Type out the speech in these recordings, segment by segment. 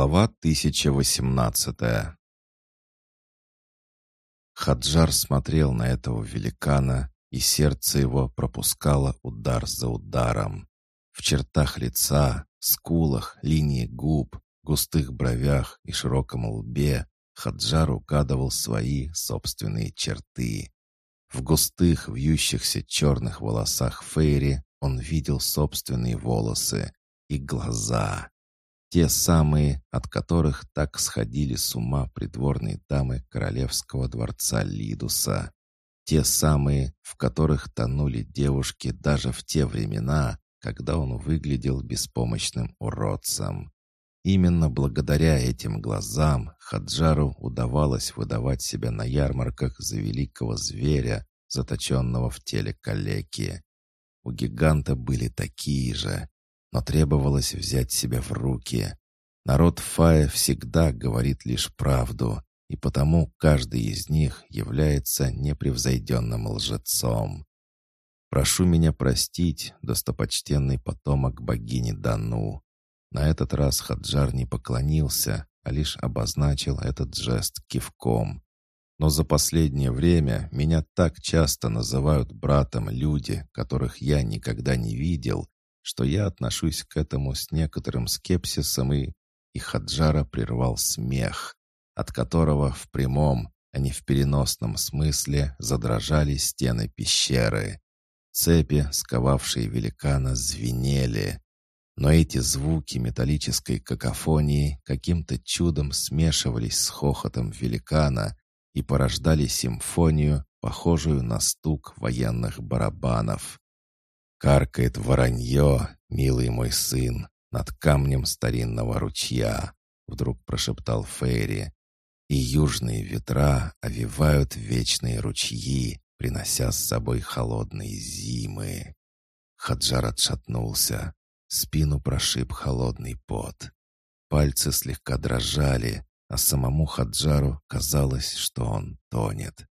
Глава 1018 Хаджар смотрел на этого великана, и сердце его пропускало удар за ударом. В чертах лица, скулах, линии губ, густых бровях и широком лбе Хаджар угадывал свои собственные черты. В густых, вьющихся черных волосах Фейри он видел собственные волосы и глаза. Те самые, от которых так сходили с ума придворные дамы королевского дворца Лидуса. Те самые, в которых тонули девушки даже в те времена, когда он выглядел беспомощным уродцем. Именно благодаря этим глазам Хаджару удавалось выдавать себя на ярмарках за великого зверя, заточенного в теле калеки. У гиганта были такие же, но требовалось взять себя в руки. Народ Фая всегда говорит лишь правду, и потому каждый из них является непревзойденным лжецом. «Прошу меня простить, достопочтенный потомок богини Дану». На этот раз Хаджар не поклонился, а лишь обозначил этот жест кивком. Но за последнее время меня так часто называют братом люди, которых я никогда не видел, что я отношусь к этому с некоторым скепсисом и... И Хаджара прервал смех, от которого в прямом, а не в переносном смысле задрожали стены пещеры. Цепи, сковавшие великана, звенели. Но эти звуки металлической какофонии каким-то чудом смешивались с хохотом великана и порождали симфонию, похожую на стук военных барабанов. Каркает воронье, милый мой сын, над камнем старинного ручья, вдруг прошептал Фейри. И южные ветра овивают вечные ручьи, принося с собой холодные зимы. Хаджар отшатнулся. Спину прошиб холодный пот. Пальцы слегка дрожали, а самому Хаджару казалось, что он тонет.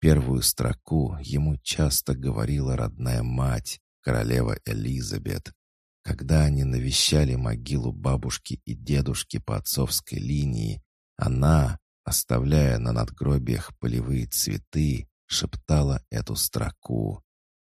Первую строку ему часто говорила родная мать, королева Элизабет. Когда они навещали могилу бабушки и дедушки по отцовской линии, она, оставляя на надгробиях полевые цветы, шептала эту строку.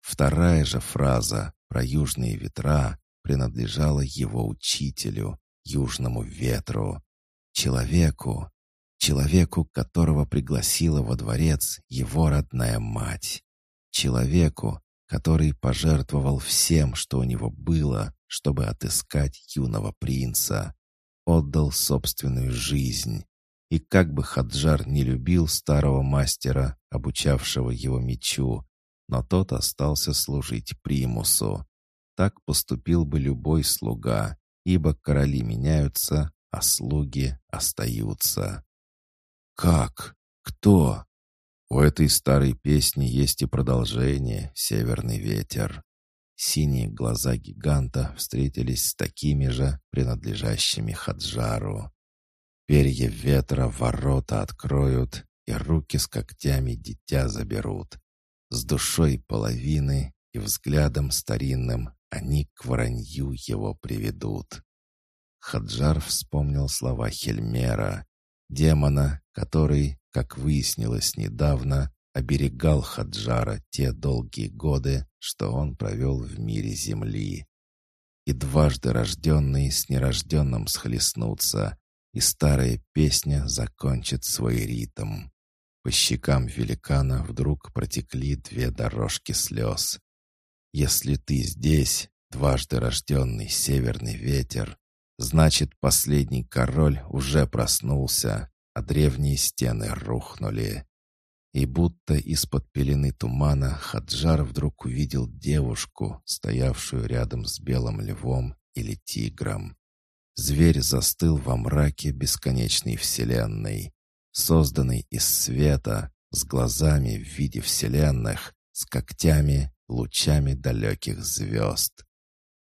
Вторая же фраза про южные ветра принадлежала его учителю, южному ветру, человеку, человеку, которого пригласила во дворец его родная мать, человеку, который пожертвовал всем, что у него было, чтобы отыскать юного принца. Отдал собственную жизнь. И как бы Хаджар не любил старого мастера, обучавшего его мечу, но тот остался служить примусу. Так поступил бы любой слуга, ибо короли меняются, а слуги остаются. «Как? Кто?» У этой старой песни есть и продолжение «Северный ветер». Синие глаза гиганта встретились с такими же, принадлежащими Хаджару. Перья ветра ворота откроют, и руки с когтями дитя заберут. С душой половины и взглядом старинным они к воронью его приведут. Хаджар вспомнил слова Хельмера, демона, который, как выяснилось недавно, оберегал Хаджара те долгие годы, что он провел в мире Земли. И дважды рожденные с нерожденным схлестнутся, и старая песня закончит свой ритм. По щекам великана вдруг протекли две дорожки слез. «Если ты здесь, дважды рожденный северный ветер, значит, последний король уже проснулся, а древние стены рухнули. И будто из-под пелены тумана Хаджар вдруг увидел девушку, стоявшую рядом с белым львом или тигром. Зверь застыл во мраке бесконечной вселенной, созданный из света, с глазами в виде вселенных, с когтями, лучами далеких звезд.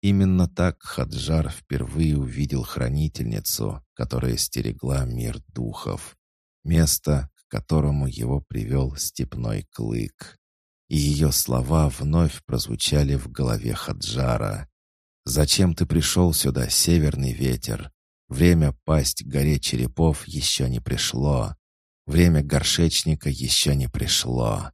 Именно так Хаджар впервые увидел хранительницу, которая стерегла мир духов. Место, к которому его привел степной клык. И ее слова вновь прозвучали в голове Хаджара. «Зачем ты пришел сюда, северный ветер? Время пасть горе черепов еще не пришло. Время горшечника еще не пришло.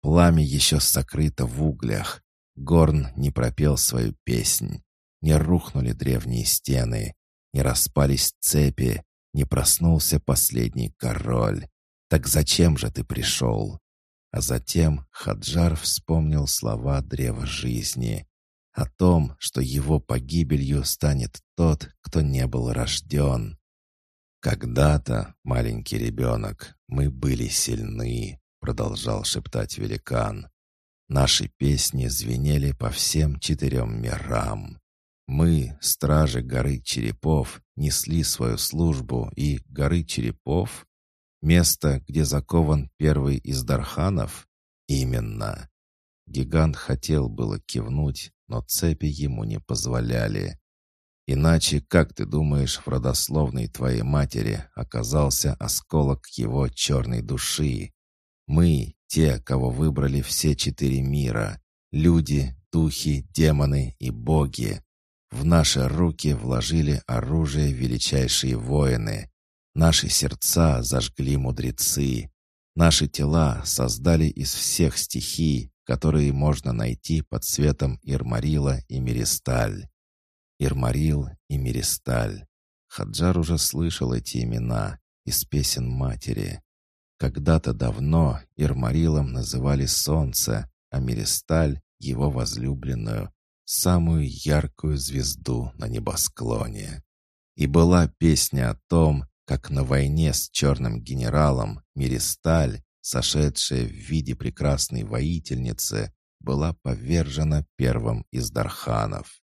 Пламя еще сокрыто в углях. Горн не пропел свою песнь. Не рухнули древние стены. Не распались цепи. Не проснулся последний король. Так зачем же ты пришел? А затем Хаджар вспомнил слова древа жизни о том, что его погибелью станет тот, кто не был рожден. «Когда-то, маленький ребенок, мы были сильны», — продолжал шептать великан. «Наши песни звенели по всем четырем мирам. Мы, стражи горы черепов, несли свою службу, и горы черепов — место, где закован первый из дарханов? Именно. Гигант хотел было кивнуть, но цепи ему не позволяли. Иначе, как ты думаешь, в родословной твоей матери оказался осколок его черной души? Мы, те, кого выбрали все четыре мира, люди, духи, демоны и боги. В наши руки вложили оружие величайшие воины. Наши сердца зажгли мудрецы. Наши тела создали из всех стихий, которые можно найти под цветом Ирмарила и Миристаль. Ирмарил и Миристаль. Хаджар уже слышал эти имена из песен матери. Когда-то давно Ирмарилом называли солнце, а Миристаль — его возлюбленную, самую яркую звезду на небосклоне. И была песня о том, как на войне с черным генералом Миристаль, сошедшая в виде прекрасной воительницы, была повержена первым из Дарханов.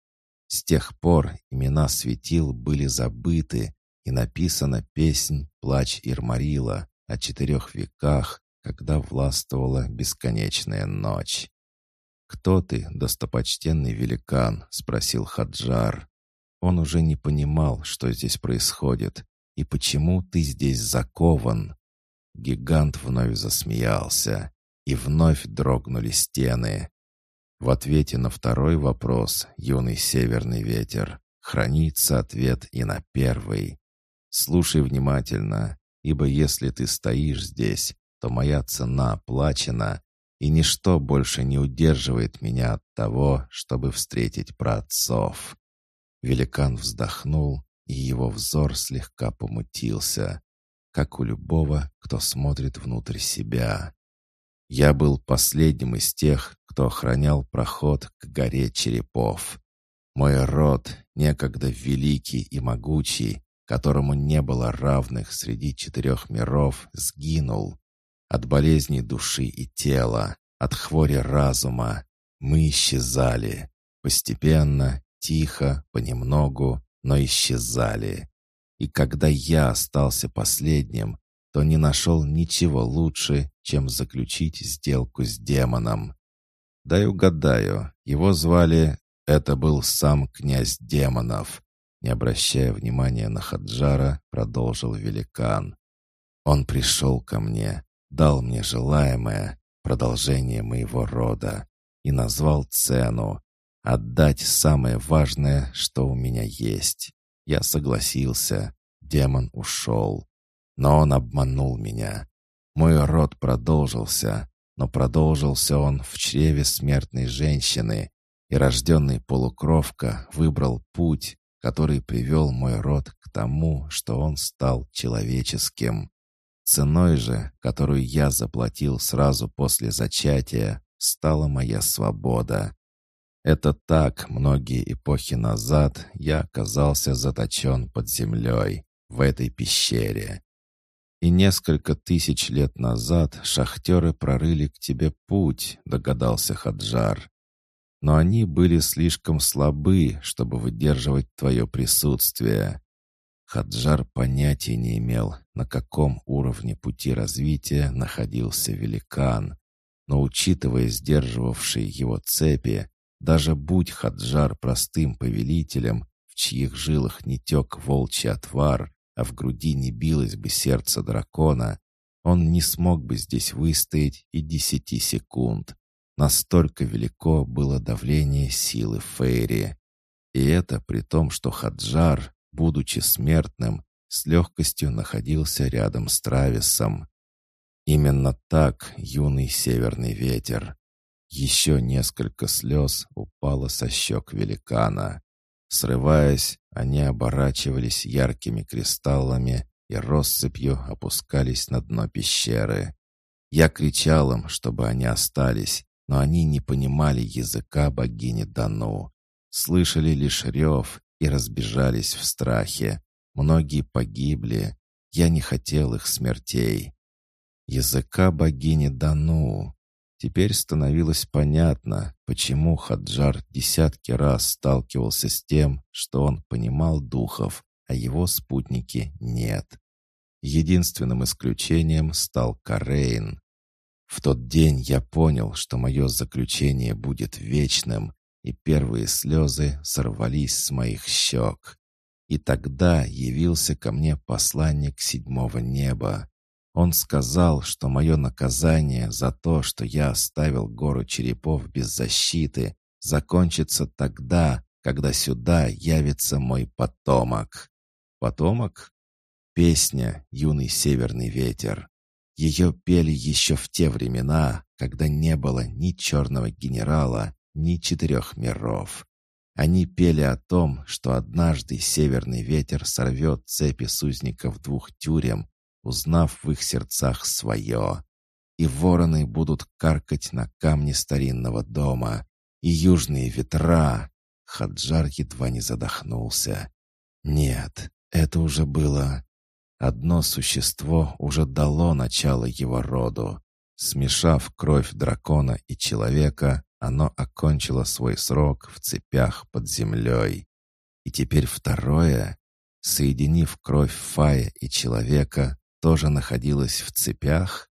С тех пор имена светил были забыты, и написана песнь «Плач Ирмарила» о четырех веках, когда властвовала бесконечная ночь. «Кто ты, достопочтенный великан?» — спросил Хаджар. Он уже не понимал, что здесь происходит, и почему ты здесь закован. Гигант вновь засмеялся, и вновь дрогнули стены. В ответе на второй вопрос, юный северный ветер, хранится ответ и на первый. Слушай внимательно, ибо если ты стоишь здесь, то моя цена оплачена, и ничто больше не удерживает меня от того, чтобы встретить праотцов». Великан вздохнул, и его взор слегка помутился, как у любого, кто смотрит внутрь себя. Я был последним из тех, кто охранял проход к горе черепов. Мой род, некогда великий и могучий, которому не было равных среди четырех миров, сгинул. От болезней души и тела, от хвори разума. Мы исчезали. Постепенно, тихо, понемногу, но исчезали. И когда я остался последним, то не нашел ничего лучше, чем заключить сделку с демоном. Дай угадаю, его звали... Это был сам князь демонов. Не обращая внимания на Хаджара, продолжил великан. Он пришел ко мне, дал мне желаемое, продолжение моего рода, и назвал цену. Отдать самое важное, что у меня есть. Я согласился. Демон ушел. Но он обманул меня. Мой род продолжился, но продолжился он в чреве смертной женщины, и рожденный полукровка выбрал путь, который привел мой род к тому, что он стал человеческим. Ценой же, которую я заплатил сразу после зачатия, стала моя свобода. Это так многие эпохи назад я оказался заточен под землей, в этой пещере. И несколько тысяч лет назад шахтеры прорыли к тебе путь, догадался Хаджар. Но они были слишком слабы, чтобы выдерживать твое присутствие. Хаджар понятия не имел, на каком уровне пути развития находился великан. Но учитывая сдерживавшие его цепи, даже будь Хаджар простым повелителем, в чьих жилах не тек волчий отвар, а в груди не билось бы сердце дракона, он не смог бы здесь выстоять и десяти секунд. Настолько велико было давление силы Фейри. И это при том, что Хаджар, будучи смертным, с легкостью находился рядом с Трависом. Именно так юный северный ветер. Еще несколько слез упало со щек великана. Срываясь, они оборачивались яркими кристаллами и россыпью опускались на дно пещеры. Я кричал им, чтобы они остались, но они не понимали языка богини Дану. Слышали лишь рев и разбежались в страхе. Многие погибли. Я не хотел их смертей. Языка богини Дану. Теперь становилось понятно, почему Хаджар десятки раз сталкивался с тем, что он понимал духов, а его спутники нет. Единственным исключением стал Карейн. В тот день я понял, что мое заключение будет вечным, и первые слезы сорвались с моих щек. И тогда явился ко мне посланник седьмого неба. Он сказал, что мое наказание за то, что я оставил гору черепов без защиты, закончится тогда, когда сюда явится мой потомок. Потомок? Песня «Юный северный ветер». Ее пели еще в те времена, когда не было ни черного генерала, ни четырех миров. Они пели о том, что однажды северный ветер сорвет цепи сузников двух тюрем, узнав в их сердцах свое. И вороны будут каркать на камне старинного дома, и южные ветра... Хаджар едва не задохнулся. Нет, это уже было... Одно существо уже дало начало его роду. Смешав кровь дракона и человека, оно окончило свой срок в цепях под землей. И теперь второе, соединив кровь Фая и человека, тоже находилось в цепях?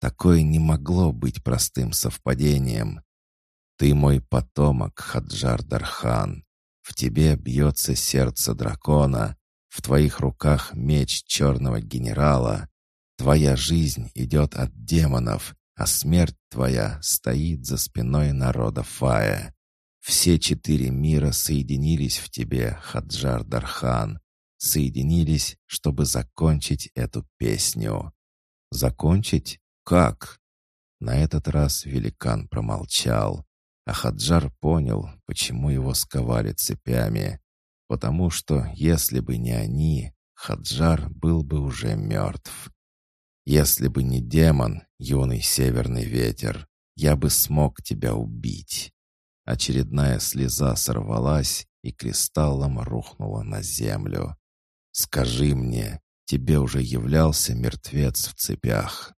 Такое не могло быть простым совпадением. Ты мой потомок, Хаджар Дархан. В тебе бьется сердце дракона, в твоих руках меч черного генерала. Твоя жизнь идет от демонов, а смерть твоя стоит за спиной народа Фая. Все четыре мира соединились в тебе, Хаджар Дархан, соединились, чтобы закончить эту песню. Закончить? Как? На этот раз великан промолчал, а Хаджар понял, почему его сковали цепями. Потому что, если бы не они, Хаджар был бы уже мертв. Если бы не демон, юный северный ветер, я бы смог тебя убить. Очередная слеза сорвалась и кристаллом рухнула на землю. Скажи мне, тебе уже являлся мертвец в цепях?»